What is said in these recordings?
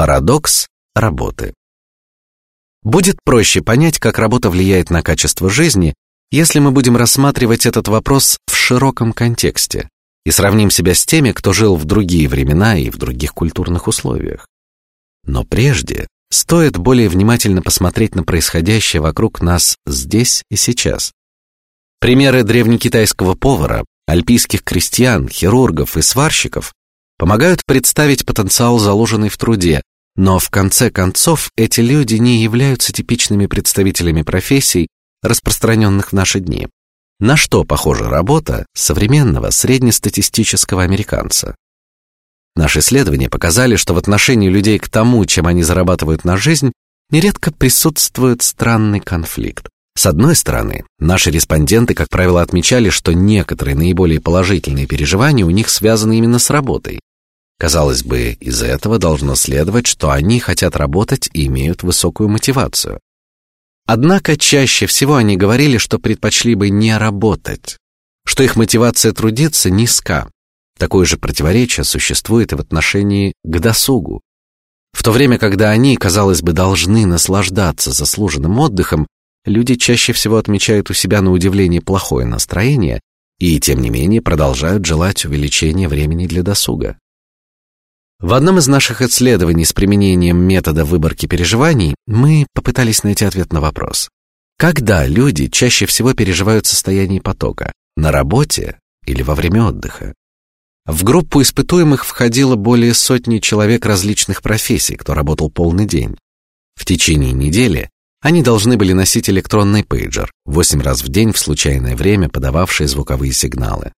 Парадокс работы. Будет проще понять, как работа влияет на качество жизни, если мы будем рассматривать этот вопрос в широком контексте и сравним себя с теми, кто жил в другие времена и в других культурных условиях. Но прежде стоит более внимательно посмотреть на происходящее вокруг нас здесь и сейчас. Примеры древнекитайского повара, альпийских крестьян, хирургов и сварщиков помогают представить потенциал, заложенный в труде, но в конце концов эти люди не являются типичными представителями профессий, распространенных в наши дни. На что похожа работа современного среднестатистического американца? Наши исследования показали, что в отношении людей к тому, чем они зарабатывают на жизнь, нередко присутствует странный конфликт. С одной стороны, наши респонденты, как правило, отмечали, что некоторые наиболее положительные переживания у них связаны именно с работой, Казалось бы, из этого должно следовать, что они хотят работать и имеют высокую мотивацию. Однако чаще всего они говорили, что предпочли бы не работать, что их мотивация трудиться низка. Такое же противоречие существует и в отношении к досугу. В то время, когда они, казалось бы, должны наслаждаться заслуженным отдыхом, люди чаще всего отмечают у себя на удивление плохое настроение и, тем не менее, продолжают желать увеличения времени для досуга. В одном из наших исследований с применением метода выборки переживаний мы попытались найти ответ на вопрос: когда люди чаще всего переживают состояние потока на работе или во время отдыха? В группу испытуемых входило более сотни человек различных профессий, кто работал полный день. В течение недели они должны были носить электронный пейджер восемь раз в день в случайное время, подававший звуковые сигналы.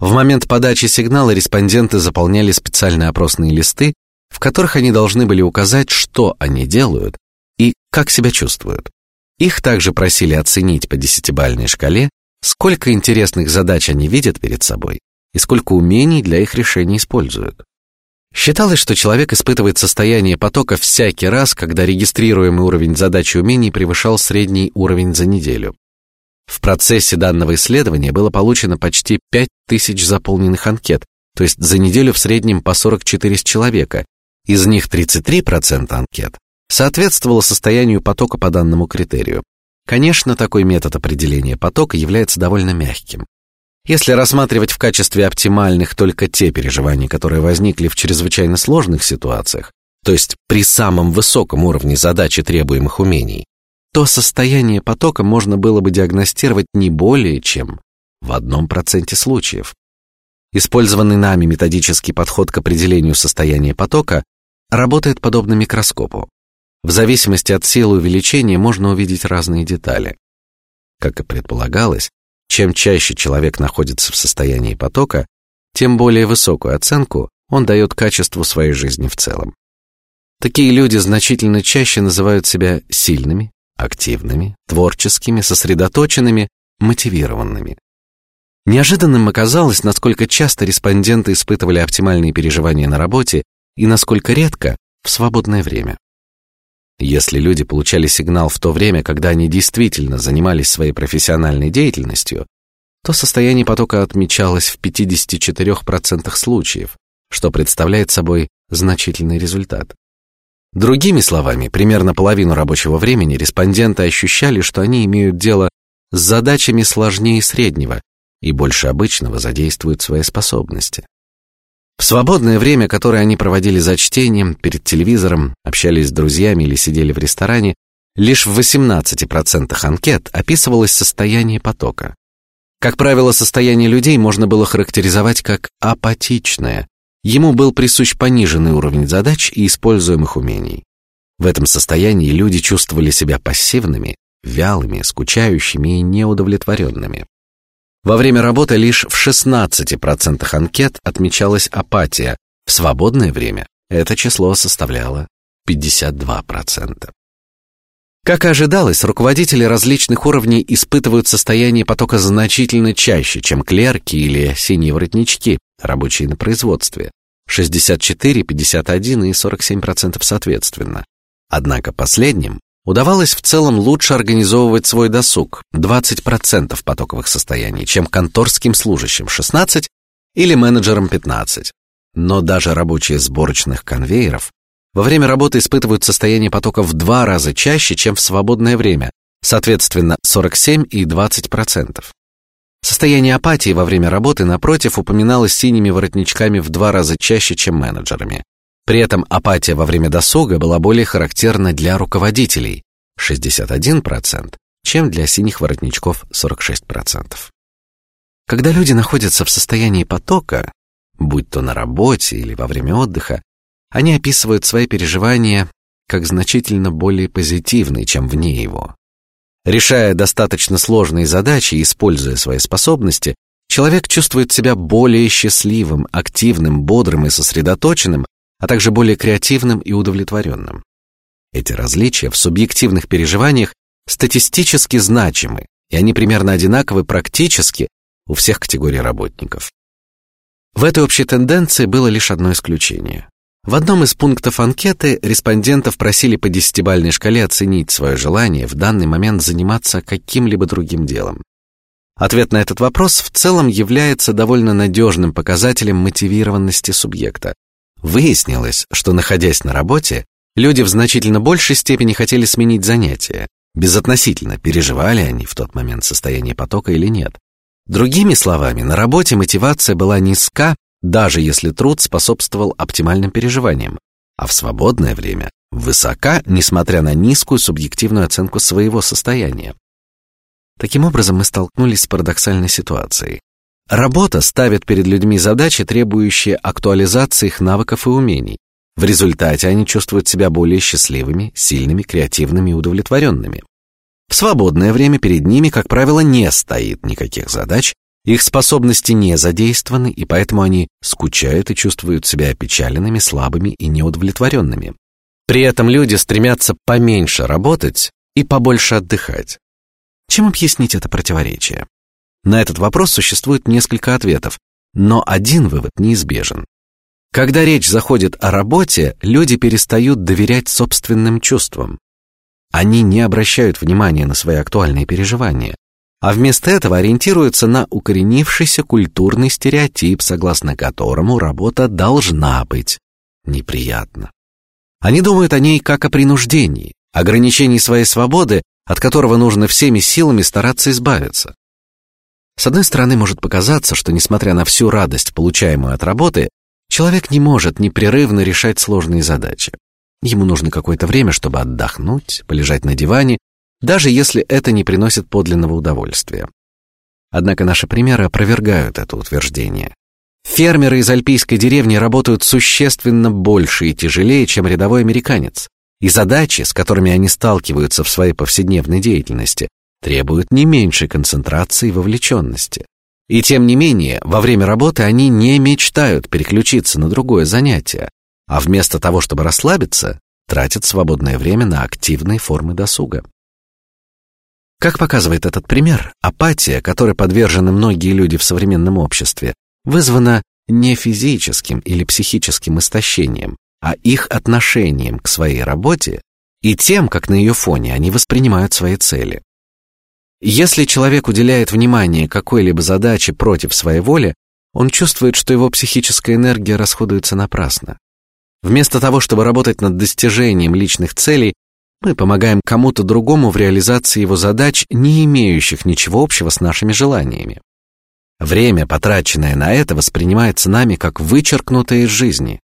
В момент подачи сигнала респонденты заполняли специальные опросные листы, в которых они должны были указать, что они делают и как себя чувствуют. Их также просили оценить по десятибальной шкале, сколько интересных задач они видят перед собой и сколько умений для их решения используют. Считалось, что человек испытывает состояние потока всякий раз, когда регистрируемый уровень задач и умений превышал средний уровень за неделю. В процессе данного исследования было получено почти 5000 заполненных анкет, то есть за неделю в среднем по 44 человека. Из них 33% анкет соответствовало состоянию потока по данному критерию. Конечно, такой метод определения потока является довольно мягким. Если рассматривать в качестве оптимальных только те переживания, которые возникли в чрезвычайно сложных ситуациях, то есть при самом высоком уровне задач и требуемых умений, то состояние потока можно было бы диагностировать не более чем в одном проценте случаев. Использованный нами методический подход к определению состояния потока работает подобно микроскопу. В зависимости от силы увеличения можно увидеть разные детали. Как и предполагалось, чем чаще человек находится в состоянии потока, тем более высокую оценку он дает качеству своей жизни в целом. Такие люди значительно чаще называют себя сильными, активными, творческими, сосредоточенными, мотивированными. Неожиданным оказалось, насколько часто респонденты испытывали оптимальные переживания на работе и насколько редко в свободное время. Если люди получали сигнал в то время, когда они действительно занимались своей профессиональной деятельностью, то состояние потока отмечалось в 54% случаев, что представляет собой значительный результат. Другими словами, примерно половину рабочего времени респонденты ощущали, что они имеют дело с задачами сложнее среднего и больше обычного задействуют свои способности. В свободное время, которое они проводили за чтением, перед телевизором, общались с друзьями или сидели в ресторане, лишь в 18% анкет описывалось состояние потока. Как правило, состояние людей можно было характеризовать как апатичное, Ему был присущ пониженный уровень задач и используемых умений. В этом состоянии люди чувствовали себя пассивными, вялыми, скучающими и неудовлетворенными. Во время работы лишь в 16% анкет отмечалась апатия. В свободное время это число составляло 52%. Как и ожидалось, руководители различных уровней испытывают состояние потока значительно чаще, чем клерки или синие воротнички, рабочие на производстве. 64, 51 и 47% соответственно. Однако последним удавалось в целом лучше организовывать свой досуг, 20% потоковых состояний, чем конторским служащим 16 или менеджерам 15. Но даже рабочие сборочных конвейеров во время работы испытывают состояние потока в два раза чаще, чем в свободное время, соответственно 47 и 20 процентов. Состояние апатии во время работы, напротив, упоминалось синими воротничками в два раза чаще, чем менеджерами. При этом апатия во время досуга была более характерна для руководителей 61 процент, чем для синих воротничков 46 процентов. Когда люди находятся в состоянии потока, будь то на работе или во время отдыха, они описывают свои переживания как значительно более позитивные, чем вне его. Решая достаточно сложные задачи используя свои способности, человек чувствует себя более счастливым, активным, бодрым и сосредоточенным, а также более креативным и удовлетворенным. Эти различия в субъективных переживаниях статистически значимы, и они примерно одинаковы практически у всех категорий работников. В этой общей тенденции было лишь одно исключение. В одном из пунктов анкеты респондентов просили по десятибальной шкале оценить свое желание в данный момент заниматься каким-либо другим делом. Ответ на этот вопрос в целом является довольно надежным показателем мотивированности субъекта. Выяснилось, что находясь на работе, люди в значительно большей степени хотели сменить занятие, безотносительно переживали они в тот момент состояние потока или нет. Другими словами, на работе мотивация была низка даже если труд способствовал оптимальным переживаниям, а в свободное время высока, несмотря на низкую субъективную оценку своего состояния. Таким образом, мы столкнулись с парадоксальной ситуацией. Работа ставит перед людьми задачи, требующие актуализации их навыков и умений. В результате они чувствуют себя более счастливыми, сильными, креативными и удовлетворенными. В свободное время перед ними, как правило, не стоит никаких задач, их способности не задействованы, и поэтому они скучают и чувствуют себя опечаленными, слабыми и неудовлетворенными. При этом люди стремятся поменьше работать и побольше отдыхать. Чем объяснить это противоречие? На этот вопрос существует несколько ответов, но один вывод неизбежен. Когда речь заходит о работе, люди перестают доверять собственным чувствам. Они не обращают внимания на свои актуальные переживания, а вместо этого ориентируются на укоренившийся культурный стереотип, согласно которому работа должна быть неприятна. Они думают о ней как о принуждении, ограничении своей свободы, от которого нужно всеми силами стараться избавиться. С одной стороны, может показаться, что несмотря на всю радость, получаемую от работы, человек не может непрерывно решать сложные задачи. Ему нужно какое-то время, чтобы отдохнуть, полежать на диване даже если это не приносит подлинного удовольствия. Однако наши примеры опровергают это утверждение. Фермеры из альпийской деревни работают существенно больше и тяжелее, чем рядовой американец, и задачи, с которыми они сталкиваются в своей повседневной деятельности, требуют не меньшей концентрации и вовлеченности. И тем не менее, во время работы они не мечтают переключиться на другое занятие, а вместо того, чтобы расслабиться, тратят свободное время на активные формы досуга. Как показывает этот пример, апатия, которой подвержены многие люди в современном обществе, вызвана не физическим или психическим истощением, а их отношением к своей работе и тем, как на ее фоне они воспринимают свои цели. Если человек уделяет внимание какой-либо задаче против своей воли, он чувствует, что его психическая энергия расходуется напрасно. Вместо того, чтобы работать над достижением личных целей, мы помогаем кому-то другому в реализации его задач, не имеющих ничего общего с нашими желаниями. Время, потраченное на это, воспринимается нами как вычеркнутое из жизни.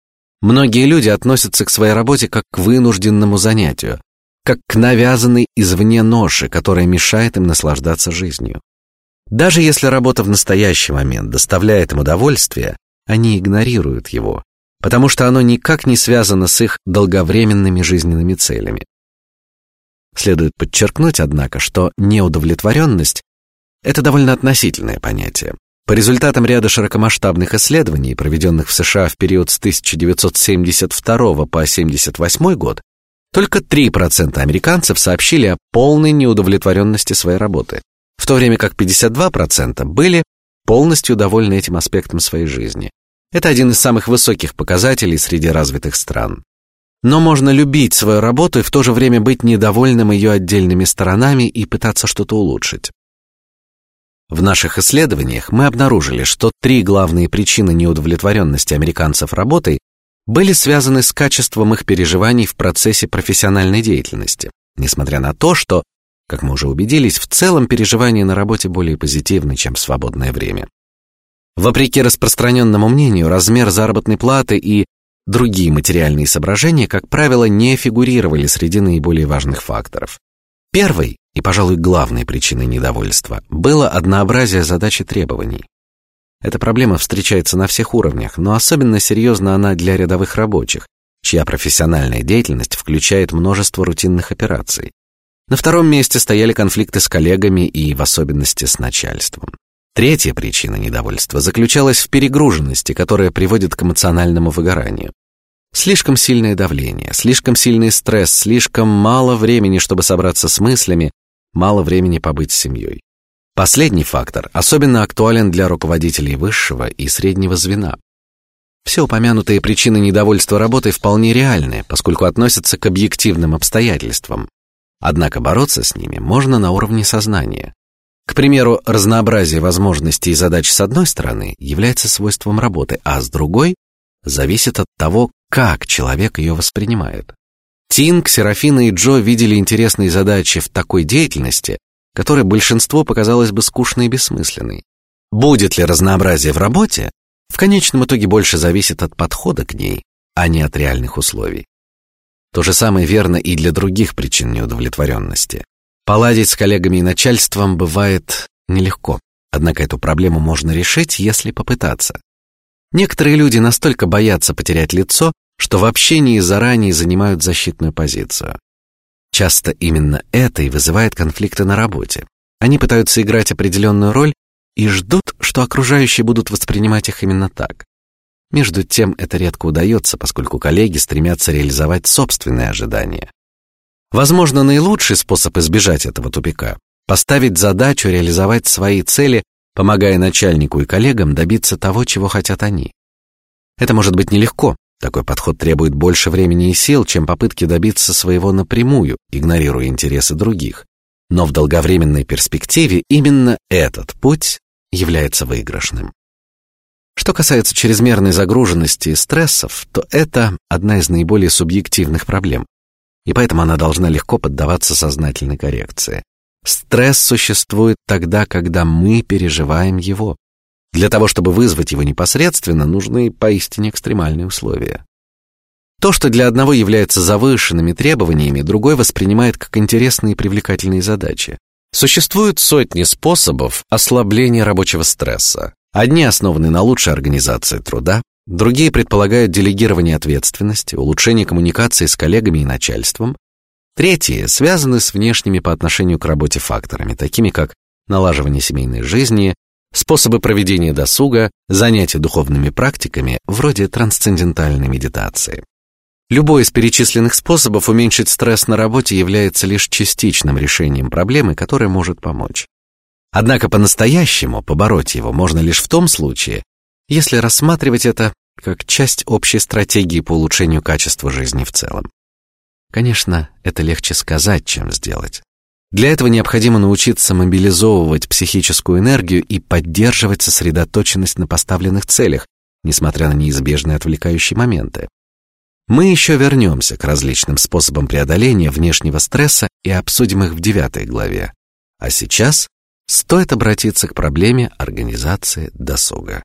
Многие люди относятся к своей работе как к вынужденному занятию, как к навязанной извне ноше, которая мешает им наслаждаться жизнью. Даже если работа в настоящий момент доставляет им удовольствие, они игнорируют его, потому что оно никак не связано с их долговременными жизненными целями. Следует подчеркнуть, однако, что неудовлетворенность – это довольно относительное понятие. По результатам ряда широкомасштабных исследований, проведенных в США в период с 1972 по 1978 год, только 3% американцев сообщили о полной неудовлетворенности своей работы, в то время как 52% были полностью довольны этим аспектом своей жизни. Это один из самых высоких показателей среди развитых стран. Но можно любить свою работу и в то же время быть недовольным ее отдельными сторонами и пытаться что-то улучшить. В наших исследованиях мы обнаружили, что три главные причины неудовлетворенности американцев работой были связаны с качеством их переживаний в процессе профессиональной деятельности, несмотря на то, что, как мы уже убедились, в целом переживания на работе более позитивны, чем в свободное время. Вопреки распространенному мнению, размер заработной платы и другие материальные соображения, как правило, не фигурировали среди наиболее важных факторов. Первой и, пожалуй, главной причиной недовольства было однообразие задач и требований. Эта проблема встречается на всех уровнях, но особенно серьезна она для рядовых рабочих, чья профессиональная деятельность включает множество рутинных операций. На втором месте стояли конфликты с коллегами и, в особенности, с начальством. Третья причина недовольства заключалась в перегруженности, которая приводит к эмоциональному выгоранию. Слишком сильное давление, слишком сильный стресс, слишком мало времени, чтобы собраться с мыслями, мало времени побыть с семьей. Последний фактор особенно актуален для руководителей высшего и среднего звена. Все упомянутые причины недовольства работой вполне реальны, поскольку относятся к объективным обстоятельствам. Однако бороться с ними можно на уровне сознания. К примеру, разнообразие возможностей и задач с одной стороны является свойством работы, а с другой зависит от того, как человек ее воспринимает. Тинг, Серафина и Джо видели интересные задачи в такой деятельности, которая большинству показалась бы скучной и бессмысленной. Будет ли разнообразие в работе, в конечном итоге больше зависит от подхода к ней, а не от реальных условий. То же самое верно и для других причин неудовлетворенности. Поладить с коллегами и начальством бывает нелегко, однако эту проблему можно решить, если попытаться. Некоторые люди настолько боятся потерять лицо, что в общении заранее занимают защитную позицию. Часто именно это и вызывает конфликты на работе. Они пытаются играть определенную роль и ждут, что окружающие будут воспринимать их именно так. Между тем это редко удается, поскольку коллеги стремятся реализовать собственные ожидания. Возможно, наилучший способ избежать этого тупика – поставить задачу реализовать свои цели, помогая начальнику и коллегам добиться того, чего хотят они. Это может быть нелегко, такой подход требует больше времени и сил, чем попытки добиться своего напрямую, игнорируя интересы других. Но в долговременной перспективе именно этот путь является выигрышным. Что касается чрезмерной загруженности и стрессов, то это одна из наиболее субъективных проблем, и поэтому она должна легко поддаваться сознательной коррекции. Стресс существует тогда, когда мы переживаем его. Для того, чтобы вызвать его непосредственно, нужны поистине экстремальные условия. То, что для одного является завышенными требованиями, другой воспринимает как интересные и привлекательные задачи. Существуют сотни способов ослабления рабочего стресса. Одни основаны на лучшей организации труда, другие предполагают делегирование ответственности, улучшение коммуникации с коллегами и начальством, третьи связаны с внешними по отношению к работе факторами, такими как налаживание семейной жизни, способы проведения досуга, занятия духовными практиками вроде трансцендентальной медитации. Любой из перечисленных способов уменьшить стресс на работе является лишь частичным решением проблемы, которое может помочь. Однако по-настоящему побороть его можно лишь в том случае, если рассматривать это как часть общей стратегии по улучшению качества жизни в целом. Конечно, это легче сказать, чем сделать. Для этого необходимо научиться мобилизовывать психическую энергию и поддерживать сосредоточенность на поставленных целях, несмотря на неизбежные отвлекающие моменты. Мы еще вернемся к различным способам преодоления внешнего стресса и обсудим их в девятой главе. А сейчас стоит обратиться к проблеме организации досуга.